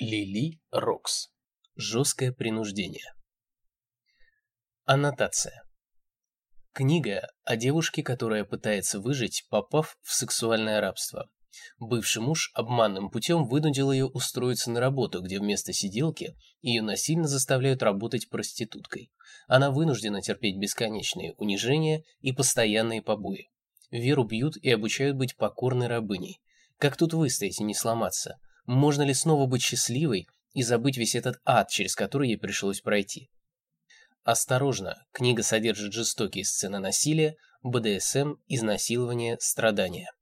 Лили Рокс. Жесткое принуждение. Аннотация. Книга о девушке, которая пытается выжить, попав в сексуальное рабство. Бывший муж обманным путем вынудил ее устроиться на работу, где вместо сиделки ее насильно заставляют работать проституткой. Она вынуждена терпеть бесконечные унижения и постоянные побои. Веру бьют и обучают быть покорной рабыней. Как тут выстоять и не сломаться? Можно ли снова быть счастливой и забыть весь этот ад, через который ей пришлось пройти? Осторожно, книга содержит жестокие сцены насилия, БДСМ, изнасилования, страдания.